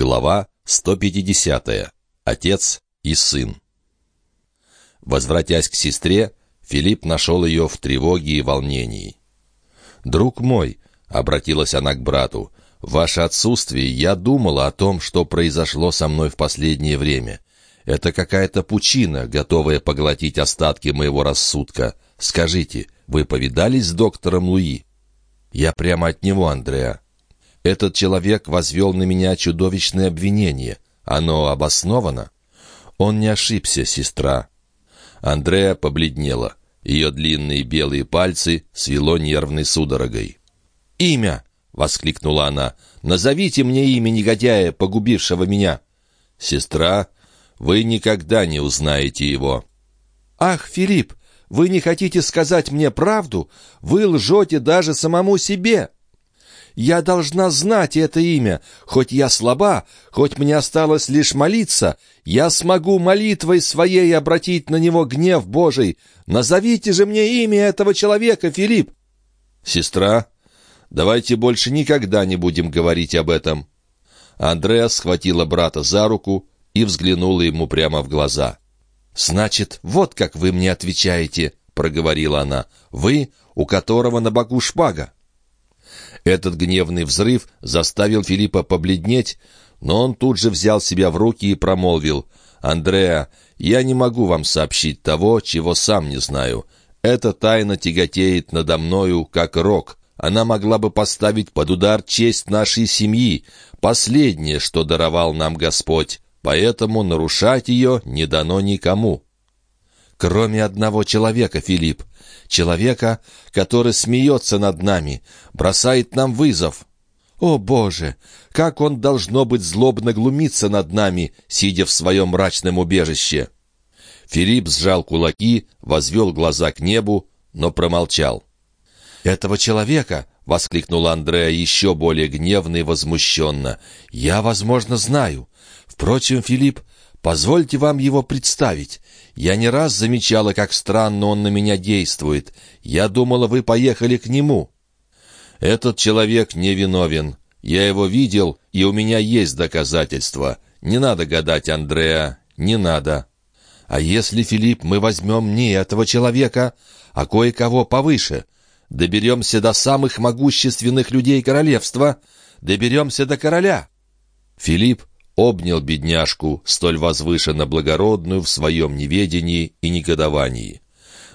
Глава 150. Отец и сын. Возвратясь к сестре, Филипп нашел ее в тревоге и волнении. «Друг мой», — обратилась она к брату, — «в ваше отсутствие я думала о том, что произошло со мной в последнее время. Это какая-то пучина, готовая поглотить остатки моего рассудка. Скажите, вы повидались с доктором Луи?» «Я прямо от него, Андреа. Этот человек возвел на меня чудовищное обвинение. Оно обосновано? Он не ошибся, сестра. Андреа побледнела. Ее длинные белые пальцы свело нервной судорогой. «Имя!» — воскликнула она. «Назовите мне имя негодяя, погубившего меня!» «Сестра, вы никогда не узнаете его!» «Ах, Филипп, вы не хотите сказать мне правду? Вы лжете даже самому себе!» Я должна знать это имя. Хоть я слаба, хоть мне осталось лишь молиться, я смогу молитвой своей обратить на него гнев Божий. Назовите же мне имя этого человека, Филипп!» «Сестра, давайте больше никогда не будем говорить об этом». Андреа схватила брата за руку и взглянула ему прямо в глаза. «Значит, вот как вы мне отвечаете», — проговорила она. «Вы, у которого на боку шпага». Этот гневный взрыв заставил Филиппа побледнеть, но он тут же взял себя в руки и промолвил. «Андреа, я не могу вам сообщить того, чего сам не знаю. Эта тайна тяготеет надо мною, как рок. Она могла бы поставить под удар честь нашей семьи, последнее, что даровал нам Господь, поэтому нарушать ее не дано никому». «Кроме одного человека, Филипп человека, который смеется над нами, бросает нам вызов. О, Боже! Как он, должно быть, злобно глумиться над нами, сидя в своем мрачном убежище!» Филипп сжал кулаки, возвел глаза к небу, но промолчал. «Этого человека!» — воскликнул Андреа еще более гневно и возмущенно. «Я, возможно, знаю. Впрочем, Филипп, позвольте вам его представить. Я не раз замечала, как странно он на меня действует. Я думала, вы поехали к нему». «Этот человек невиновен. Я его видел, и у меня есть доказательства. Не надо гадать, Андреа, не надо». «А если, Филипп, мы возьмем не этого человека, а кое-кого повыше? Доберемся до самых могущественных людей королевства? Доберемся до короля?» Филипп обнял бедняжку, столь возвышенно благородную в своем неведении и негодовании.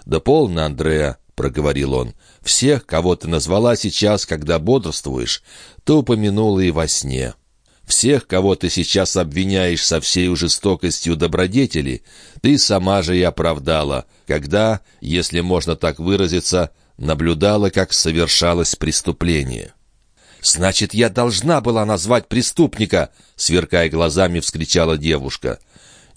«Да полно, Андреа», — проговорил он, — «всех, кого ты назвала сейчас, когда бодрствуешь, ты упомянула и во сне. Всех, кого ты сейчас обвиняешь со всей жестокостью добродетели, ты сама же и оправдала, когда, если можно так выразиться, наблюдала, как совершалось преступление». «Значит, я должна была назвать преступника!» — сверкая глазами, вскричала девушка.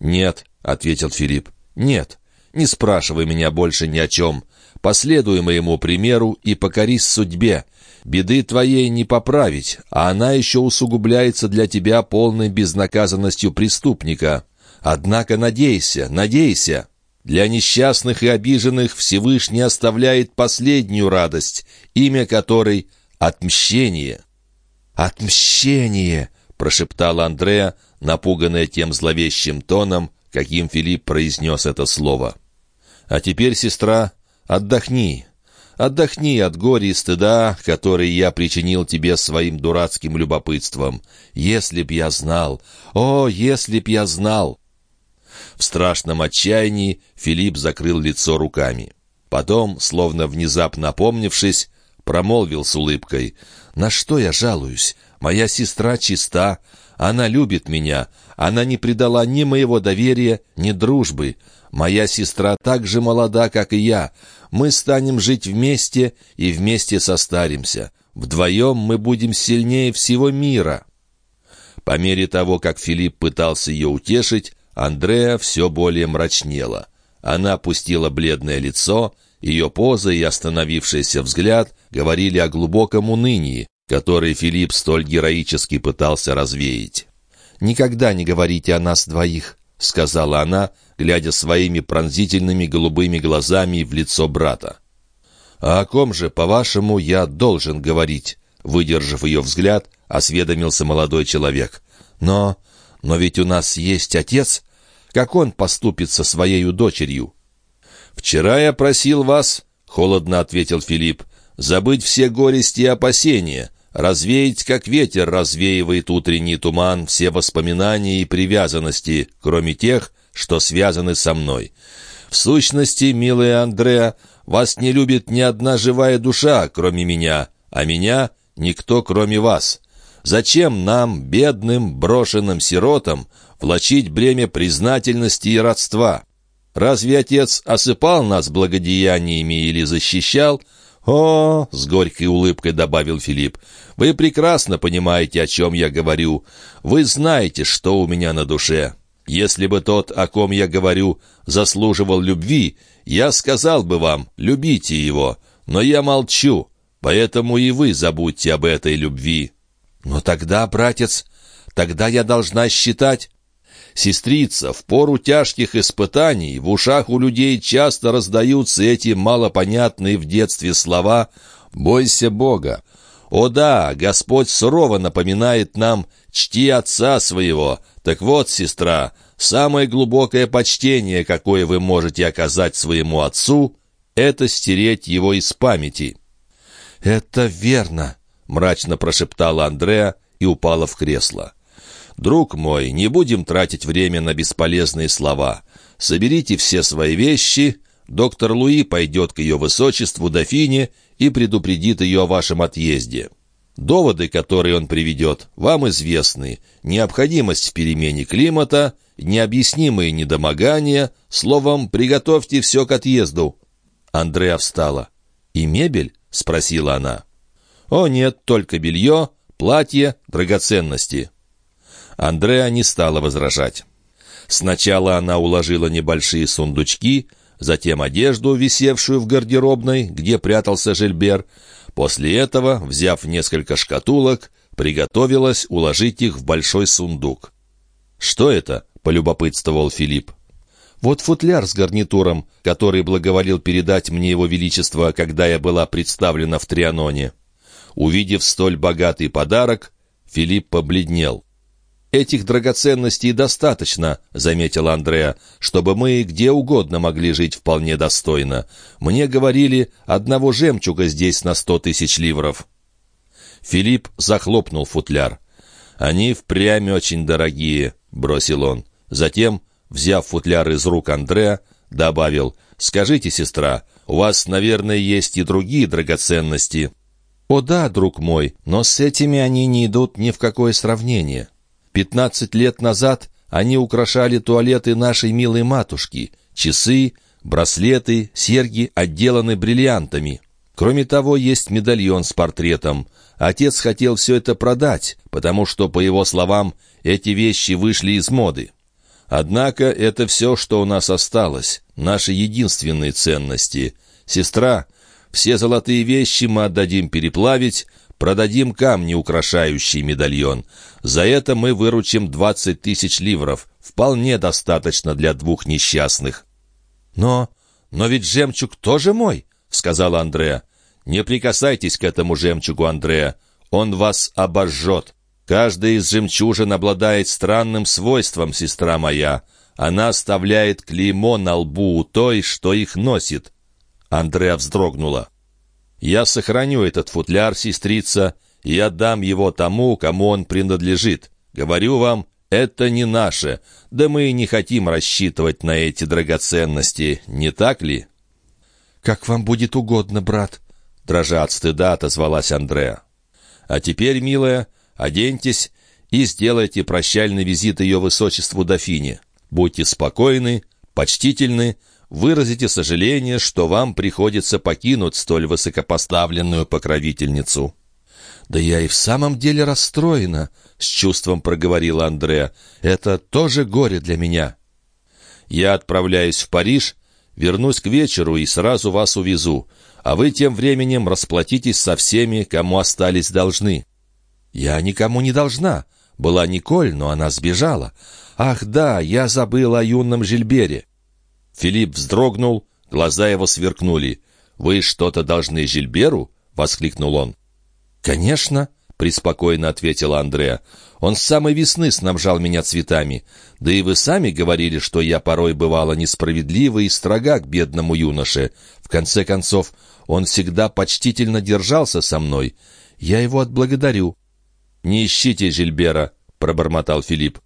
«Нет», — ответил Филипп, — «нет. Не спрашивай меня больше ни о чем. Последуй моему примеру и покорись судьбе. Беды твоей не поправить, а она еще усугубляется для тебя полной безнаказанностью преступника. Однако надейся, надейся». Для несчастных и обиженных Всевышний оставляет последнюю радость, имя которой Отмщение!» «Отмщение!» — прошептала Андреа, напуганная тем зловещим тоном, каким Филипп произнес это слово. «А теперь, сестра, отдохни. Отдохни от горя и стыда, которые я причинил тебе своим дурацким любопытством. Если б я знал! О, если б я знал!» В страшном отчаянии Филипп закрыл лицо руками. Потом, словно внезапно опомнившись, промолвил с улыбкой. «На что я жалуюсь? Моя сестра чиста, она любит меня, она не предала ни моего доверия, ни дружбы. Моя сестра так же молода, как и я. Мы станем жить вместе и вместе состаримся. Вдвоем мы будем сильнее всего мира». По мере того, как Филипп пытался ее утешить, Андреа все более мрачнела. Она опустила бледное лицо, ее поза и остановившийся взгляд говорили о глубоком унынии, который Филипп столь героически пытался развеять. «Никогда не говорите о нас двоих», — сказала она, глядя своими пронзительными голубыми глазами в лицо брата. «А о ком же, по-вашему, я должен говорить?» Выдержав ее взгляд, — осведомился молодой человек. «Но... но ведь у нас есть отец. Как он поступит со своей дочерью?» «Вчера я просил вас, — холодно ответил Филипп, — забыть все горести и опасения, развеять, как ветер развеивает утренний туман, все воспоминания и привязанности, кроме тех, что связаны со мной. В сущности, милая Андреа, вас не любит ни одна живая душа, кроме меня, а меня — никто, кроме вас. Зачем нам, бедным, брошенным сиротам, влачить бремя признательности и родства? Разве отец осыпал нас благодеяниями или защищал? «О!» — с горькой улыбкой добавил Филипп. «Вы прекрасно понимаете, о чем я говорю. Вы знаете, что у меня на душе. Если бы тот, о ком я говорю, заслуживал любви, я сказал бы вам, любите его. Но я молчу, поэтому и вы забудьте об этой любви». «Но тогда, братец, тогда я должна считать...» Сестрица, в пору тяжких испытаний в ушах у людей часто раздаются эти малопонятные в детстве слова «Бойся Бога». О да, Господь сурово напоминает нам «Чти отца своего». Так вот, сестра, самое глубокое почтение, какое вы можете оказать своему отцу, это стереть его из памяти. «Это верно», — мрачно прошептала Андреа и упала в кресло. «Друг мой, не будем тратить время на бесполезные слова. Соберите все свои вещи, доктор Луи пойдет к ее высочеству дофине и предупредит ее о вашем отъезде. Доводы, которые он приведет, вам известны. Необходимость в перемене климата, необъяснимые недомогания, словом, приготовьте все к отъезду». Андреа встала. «И мебель?» — спросила она. «О нет, только белье, платье, драгоценности». Андреа не стала возражать. Сначала она уложила небольшие сундучки, затем одежду, висевшую в гардеробной, где прятался Жильбер. После этого, взяв несколько шкатулок, приготовилась уложить их в большой сундук. «Что это?» — полюбопытствовал Филипп. «Вот футляр с гарнитуром, который благоволил передать мне его величество, когда я была представлена в Трианоне». Увидев столь богатый подарок, Филипп побледнел. «Этих драгоценностей достаточно», — заметила Андреа, «чтобы мы где угодно могли жить вполне достойно. Мне говорили, одного жемчуга здесь на сто тысяч ливров». Филипп захлопнул футляр. «Они впрямь очень дорогие», — бросил он. Затем, взяв футляр из рук Андреа, добавил, «Скажите, сестра, у вас, наверное, есть и другие драгоценности». «О да, друг мой, но с этими они не идут ни в какое сравнение». Пятнадцать лет назад они украшали туалеты нашей милой матушки. Часы, браслеты, серьги отделаны бриллиантами. Кроме того, есть медальон с портретом. Отец хотел все это продать, потому что, по его словам, эти вещи вышли из моды. Однако это все, что у нас осталось, наши единственные ценности. Сестра, все золотые вещи мы отдадим переплавить, Продадим камни, украшающие медальон. За это мы выручим двадцать тысяч ливров. Вполне достаточно для двух несчастных». «Но... но ведь жемчуг тоже мой», — сказала Андреа. «Не прикасайтесь к этому жемчугу, Андреа. Он вас обожжет. Каждая из жемчужин обладает странным свойством, сестра моя. Она оставляет клеймо на лбу у той, что их носит». Андреа вздрогнула. Я сохраню этот футляр, сестрица, и отдам его тому, кому он принадлежит. Говорю вам, это не наше, да мы и не хотим рассчитывать на эти драгоценности, не так ли?» «Как вам будет угодно, брат», — дрожа от стыда отозвалась Андреа. «А теперь, милая, оденьтесь и сделайте прощальный визит ее высочеству дофине. Будьте спокойны, почтительны, выразите сожаление, что вам приходится покинуть столь высокопоставленную покровительницу». «Да я и в самом деле расстроена», — с чувством проговорила Андреа. «Это тоже горе для меня». «Я отправляюсь в Париж, вернусь к вечеру и сразу вас увезу, а вы тем временем расплатитесь со всеми, кому остались должны». «Я никому не должна. Была Николь, но она сбежала. Ах да, я забыл о юном Жильбере. Филипп вздрогнул, глаза его сверкнули. «Вы что-то должны Жильберу?» — воскликнул он. «Конечно», —— преспокойно ответила Андреа. «Он с самой весны снабжал меня цветами. Да и вы сами говорили, что я порой бывала несправедлива и строга к бедному юноше. В конце концов, он всегда почтительно держался со мной. Я его отблагодарю». «Не ищите Жильбера», — пробормотал Филипп.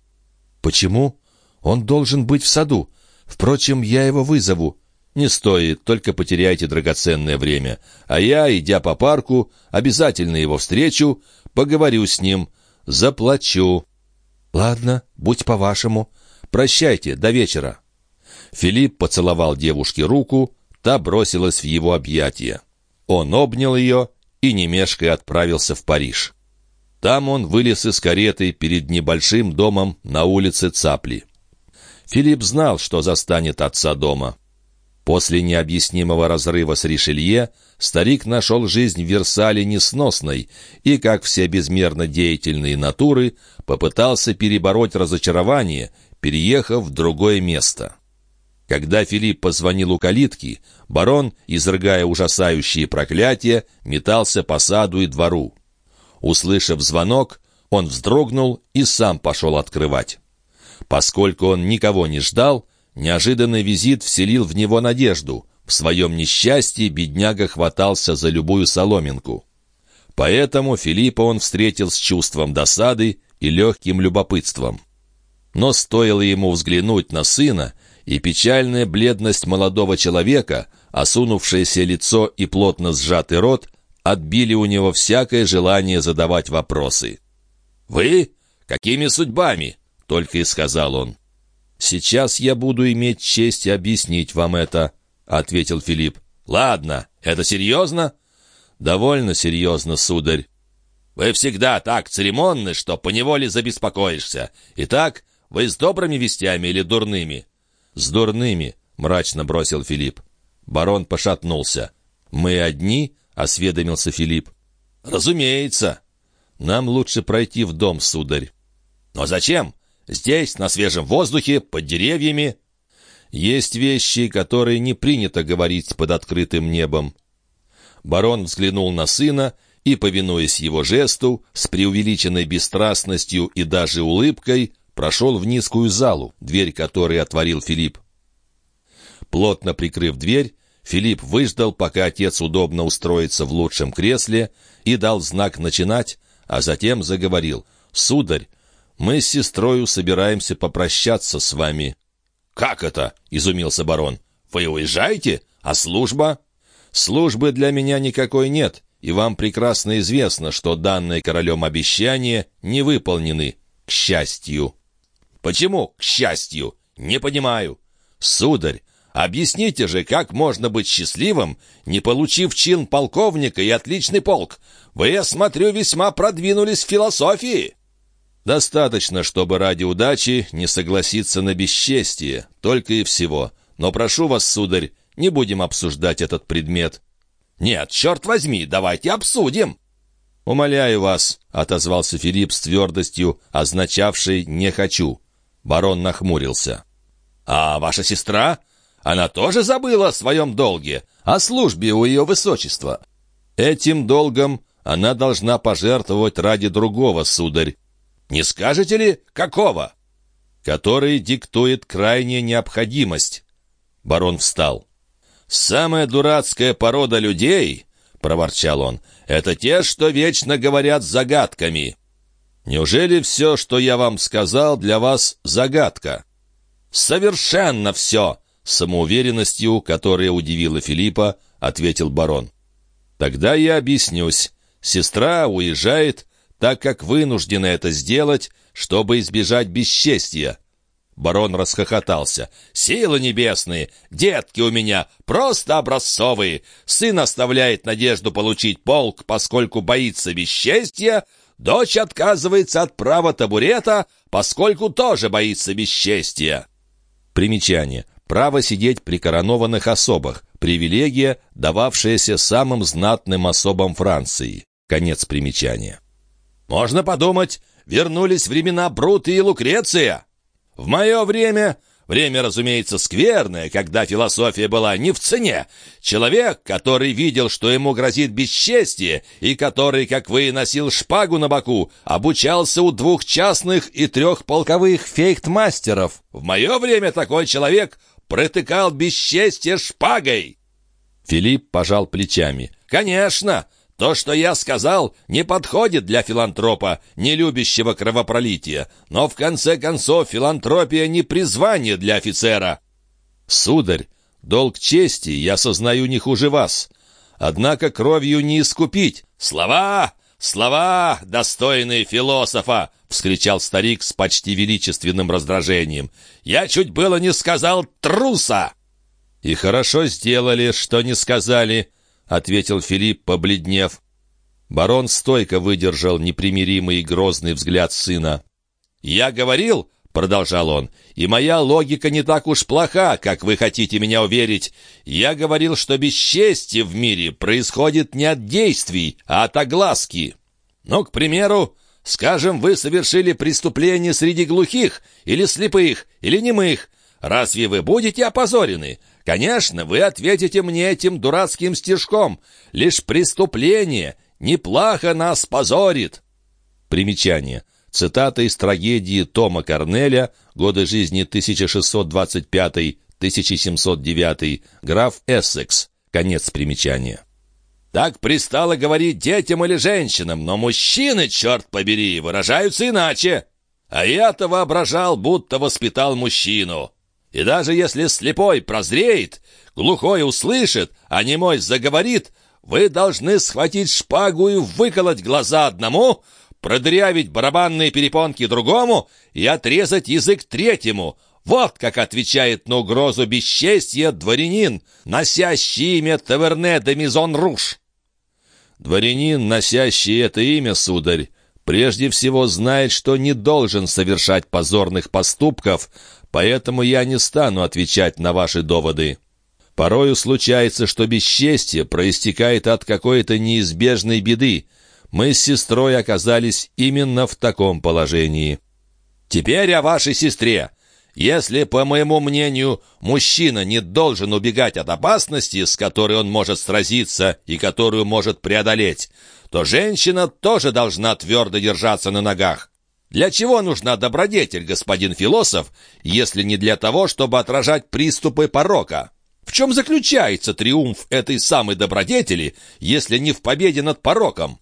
«Почему? Он должен быть в саду. Впрочем, я его вызову. «Не стоит, только потеряйте драгоценное время. А я, идя по парку, обязательно его встречу, поговорю с ним, заплачу». «Ладно, будь по-вашему. Прощайте, до вечера». Филипп поцеловал девушке руку, та бросилась в его объятия. Он обнял ее и, не отправился в Париж. Там он вылез из кареты перед небольшим домом на улице Цапли. Филипп знал, что застанет отца дома. После необъяснимого разрыва с Ришелье старик нашел жизнь в Версале несносной и, как все безмерно деятельные натуры, попытался перебороть разочарование, переехав в другое место. Когда Филипп позвонил у калитки, барон, изрыгая ужасающие проклятия, метался по саду и двору. Услышав звонок, он вздрогнул и сам пошел открывать. Поскольку он никого не ждал, Неожиданный визит вселил в него надежду. В своем несчастье бедняга хватался за любую соломинку. Поэтому Филиппа он встретил с чувством досады и легким любопытством. Но стоило ему взглянуть на сына, и печальная бледность молодого человека, осунувшееся лицо и плотно сжатый рот отбили у него всякое желание задавать вопросы. «Вы? Какими судьбами?» — только и сказал он. «Сейчас я буду иметь честь объяснить вам это», — ответил Филипп. «Ладно, это серьезно?» «Довольно серьезно, сударь». «Вы всегда так церемонны, что поневоле забеспокоишься. Итак, вы с добрыми вестями или дурными?» «С дурными», — мрачно бросил Филипп. Барон пошатнулся. «Мы одни?» — осведомился Филипп. «Разумеется. Нам лучше пройти в дом, сударь». «Но зачем? Здесь, на свежем воздухе, под деревьями. Есть вещи, которые не принято говорить под открытым небом. Барон взглянул на сына и, повинуясь его жесту, с преувеличенной бесстрастностью и даже улыбкой, прошел в низкую залу, дверь которой отворил Филипп. Плотно прикрыв дверь, Филипп выждал, пока отец удобно устроится в лучшем кресле, и дал знак начинать, а затем заговорил. «Сударь, мы с сестрою собираемся попрощаться с вами». «Как это?» — изумился барон. «Вы уезжаете? А служба?» «Службы для меня никакой нет, и вам прекрасно известно, что данные королем обещания не выполнены, к счастью». «Почему к счастью? Не понимаю». «Сударь, объясните же, как можно быть счастливым, не получив чин полковника и отличный полк? Вы, я смотрю, весьма продвинулись в философии». Достаточно, чтобы ради удачи не согласиться на бесчестие, только и всего. Но прошу вас, сударь, не будем обсуждать этот предмет». «Нет, черт возьми, давайте обсудим!» «Умоляю вас», — отозвался Филипп с твердостью, означавшей «не хочу». Барон нахмурился. «А ваша сестра? Она тоже забыла о своем долге, о службе у ее высочества. Этим долгом она должна пожертвовать ради другого, сударь, не скажете ли, какого? Который диктует крайняя необходимость. Барон встал. «Самая дурацкая порода людей, — проворчал он, — это те, что вечно говорят загадками. Неужели все, что я вам сказал, для вас загадка?» «Совершенно все!» — самоуверенностью, которая удивила Филиппа, ответил барон. «Тогда я объяснюсь. Сестра уезжает, так как вынуждены это сделать, чтобы избежать бесчестия». Барон расхохотался. «Силы небесные! Детки у меня просто образцовые! Сын оставляет надежду получить полк, поскольку боится бесчестия, дочь отказывается от права табурета, поскольку тоже боится бесчестия». Примечание. Право сидеть при коронованных особах. Привилегия, дававшаяся самым знатным особам Франции. Конец примечания. Можно подумать, вернулись времена Брута и Лукреция. В мое время Время, разумеется, скверное, когда философия была не в цене. Человек, который видел, что ему грозит бесчестие, и который, как вы, носил шпагу на боку, обучался у двух частных и трех полковых фейхтмастеров. В мое время такой человек протыкал бесчестие шпагой. Филипп пожал плечами. «Конечно! То, что я сказал, не подходит для филантропа, не любящего кровопролития. Но в конце концов филантропия не призвание для офицера. Сударь, долг чести я сознаю не хуже вас. Однако кровью не искупить. Слова! Слова, достойные философа! — вскричал старик с почти величественным раздражением. «Я чуть было не сказал труса!» «И хорошо сделали, что не сказали», ответил Филипп, побледнев. Барон стойко выдержал непримиримый и грозный взгляд сына. «Я говорил, — продолжал он, — и моя логика не так уж плоха, как вы хотите меня уверить. Я говорил, что бесчестие в мире происходит не от действий, а от огласки. Ну, к примеру, скажем, вы совершили преступление среди глухих, или слепых, или немых. Разве вы будете опозорены? Конечно, вы ответите мне этим дурацким стишком. Лишь преступление неплохо нас позорит. Примечание. Цитата из трагедии Тома Корнеля, годы жизни 1625-1709, граф Эссекс. Конец примечания. Так пристало говорить детям или женщинам, но мужчины, черт побери, выражаются иначе. А я-то воображал, будто воспитал мужчину. И даже если слепой прозреет, глухой услышит, а немой заговорит, вы должны схватить шпагу и выколоть глаза одному, продырявить барабанные перепонки другому и отрезать язык третьему. Вот как отвечает на угрозу бесчестия дворянин, носящий имя Таверне де Мизон Руш. Дворянин, носящий это имя, сударь, прежде всего знает, что не должен совершать позорных поступков, поэтому я не стану отвечать на ваши доводы. Порою случается, что бесчестье проистекает от какой-то неизбежной беды. Мы с сестрой оказались именно в таком положении. Теперь о вашей сестре. Если, по моему мнению, мужчина не должен убегать от опасности, с которой он может сразиться и которую может преодолеть, то женщина тоже должна твердо держаться на ногах. Для чего нужна добродетель, господин философ, если не для того, чтобы отражать приступы порока? В чем заключается триумф этой самой добродетели, если не в победе над пороком?»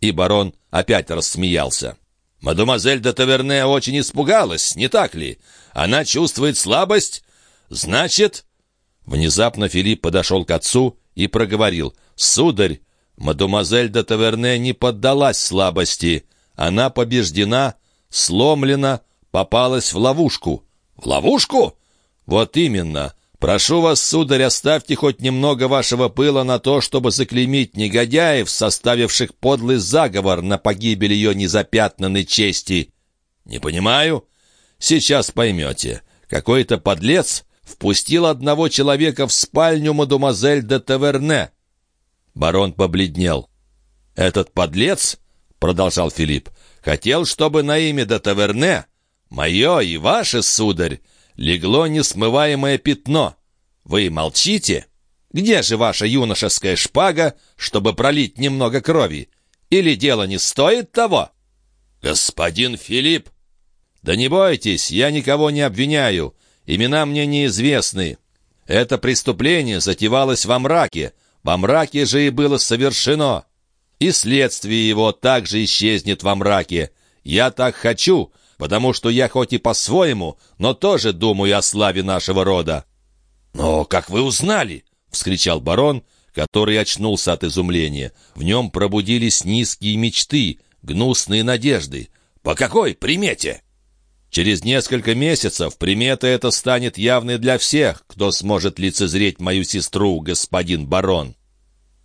И барон опять рассмеялся. «Мадемуазель де Таверне очень испугалась, не так ли? Она чувствует слабость? Значит...» Внезапно Филипп подошел к отцу и проговорил. «Сударь, мадемуазель де Таверне не поддалась слабости. Она побеждена, сломлена, попалась в ловушку. В ловушку? Вот именно. Прошу вас, сударь, оставьте хоть немного вашего пыла на то, чтобы заклеймить негодяев, составивших подлый заговор на погибель ее незапятнанной чести. Не понимаю. Сейчас поймете. Какой-то подлец впустил одного человека в спальню мадемуазель де Таверне. Барон побледнел. «Этот подлец продолжал Филипп, «хотел, чтобы на имя до Таверне, мое и ваше, сударь, легло несмываемое пятно. Вы молчите? Где же ваша юношеская шпага, чтобы пролить немного крови? Или дело не стоит того?» «Господин Филипп!» «Да не бойтесь, я никого не обвиняю. Имена мне неизвестны. Это преступление затевалось во мраке. Во мраке же и было совершено и следствие его также исчезнет во мраке. Я так хочу, потому что я хоть и по-своему, но тоже думаю о славе нашего рода». «Но как вы узнали?» — вскричал барон, который очнулся от изумления. В нем пробудились низкие мечты, гнусные надежды. «По какой примете?» Через несколько месяцев примета эта станет явной для всех, кто сможет лицезреть мою сестру, господин барон.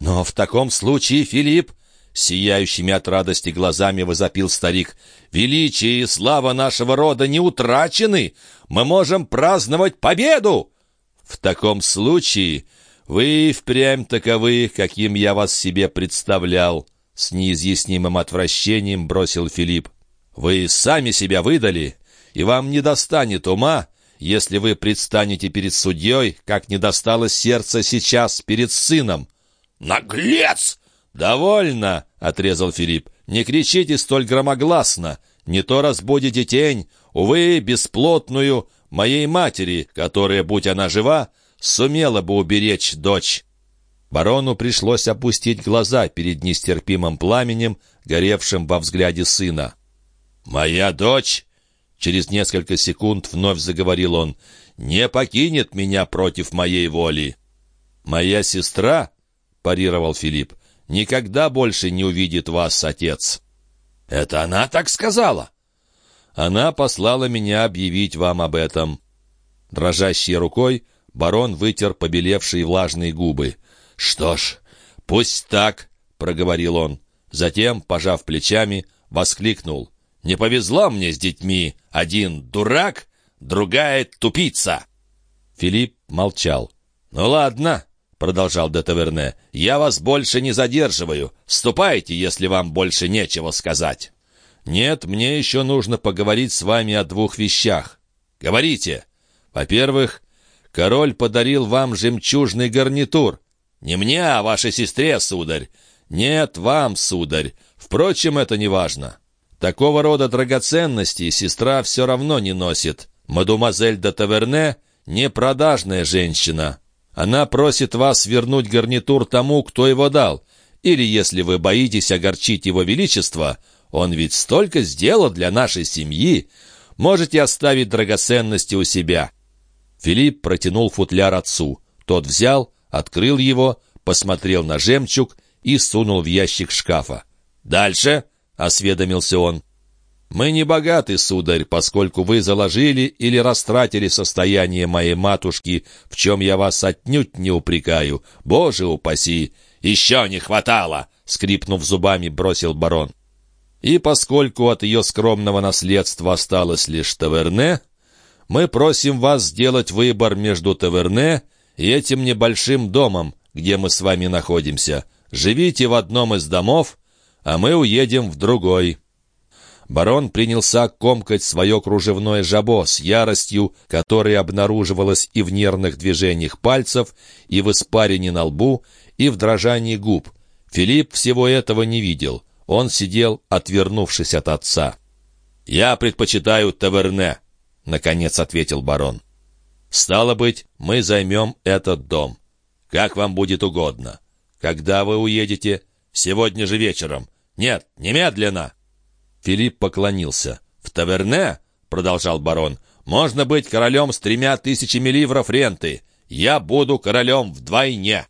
Но в таком случае, Филипп, Сияющими от радости глазами возопил старик. «Величие и слава нашего рода не утрачены! Мы можем праздновать победу!» «В таком случае вы впрямь таковы, каким я вас себе представлял», — с неизъяснимым отвращением бросил Филипп. «Вы сами себя выдали, и вам не достанет ума, если вы предстанете перед судьей, как не досталось сердца сейчас перед сыном». «Наглец!» «Довольно!» — отрезал Филипп. «Не кричите столь громогласно. Не то разбудите тень, увы, бесплотную, моей матери, которая, будь она жива, сумела бы уберечь дочь». Барону пришлось опустить глаза перед нестерпимым пламенем, горевшим во взгляде сына. «Моя дочь!» — через несколько секунд вновь заговорил он. «Не покинет меня против моей воли!» «Моя сестра!» — парировал Филипп. «Никогда больше не увидит вас, отец!» «Это она так сказала?» «Она послала меня объявить вам об этом». Дрожащей рукой барон вытер побелевшие влажные губы. «Что ж, пусть так», — проговорил он. Затем, пожав плечами, воскликнул. Не повезло мне с детьми. Один дурак, другая тупица». Филипп молчал. «Ну ладно», — продолжал де Таверне, — «я вас больше не задерживаю. Ступайте, если вам больше нечего сказать». «Нет, мне еще нужно поговорить с вами о двух вещах». «Говорите». «Во-первых, король подарил вам жемчужный гарнитур». «Не мне, а вашей сестре, сударь». «Нет, вам, сударь. Впрочем, это не важно». Такого рода драгоценности сестра все равно не носит. Мадемуазель де Таверне — непродажная женщина. Она просит вас вернуть гарнитур тому, кто его дал. Или, если вы боитесь огорчить его величество, он ведь столько сделал для нашей семьи, можете оставить драгоценности у себя». Филипп протянул футляр отцу. Тот взял, открыл его, посмотрел на жемчуг и сунул в ящик шкафа. «Дальше?» — осведомился он. «Мы не богаты, сударь, поскольку вы заложили или растратили состояние моей матушки, в чем я вас отнюдь не упрекаю. Боже упаси!» «Еще не хватало!» — скрипнув зубами, бросил барон. «И поскольку от ее скромного наследства осталось лишь таверне, мы просим вас сделать выбор между таверне и этим небольшим домом, где мы с вами находимся. Живите в одном из домов, а мы уедем в другой». Барон принялся комкать свое кружевное жабо с яростью, которая обнаруживалась и в нервных движениях пальцев, и в испарине на лбу, и в дрожании губ. Филипп всего этого не видел. Он сидел, отвернувшись от отца. «Я предпочитаю таверне», — наконец ответил барон. «Стало быть, мы займем этот дом. Как вам будет угодно. Когда вы уедете?» «Сегодня же вечером. Нет, немедленно!» Филипп поклонился. «В таверне, — продолжал барон, — можно быть королем с тремя тысячами ливров ренты. Я буду королем вдвойне!»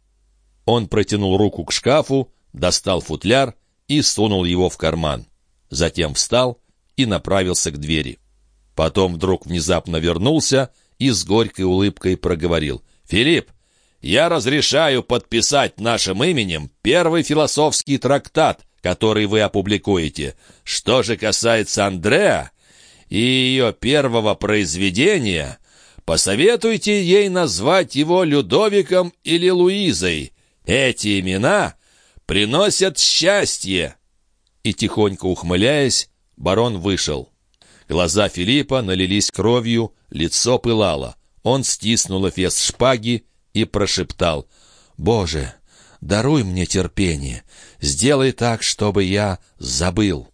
Он протянул руку к шкафу, достал футляр и сунул его в карман. Затем встал и направился к двери. Потом вдруг внезапно вернулся и с горькой улыбкой проговорил. «Филипп, я разрешаю подписать нашим именем первый философский трактат, который вы опубликуете. Что же касается Андреа и ее первого произведения, посоветуйте ей назвать его Людовиком или Луизой. Эти имена приносят счастье». И тихонько ухмыляясь, барон вышел. Глаза Филиппа налились кровью, лицо пылало. Он стиснул эфес шпаги и прошептал «Боже, даруй мне терпение, сделай так, чтобы я забыл».